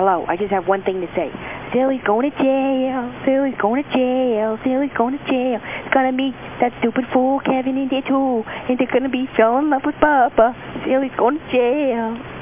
hello. I just have one thing to say. Silly's going to jail. Silly's going to jail. Silly's going to jail. It's going to meet that stupid fool Kevin in there too. And they're going to be fell in love with Papa. Silly's going to jail.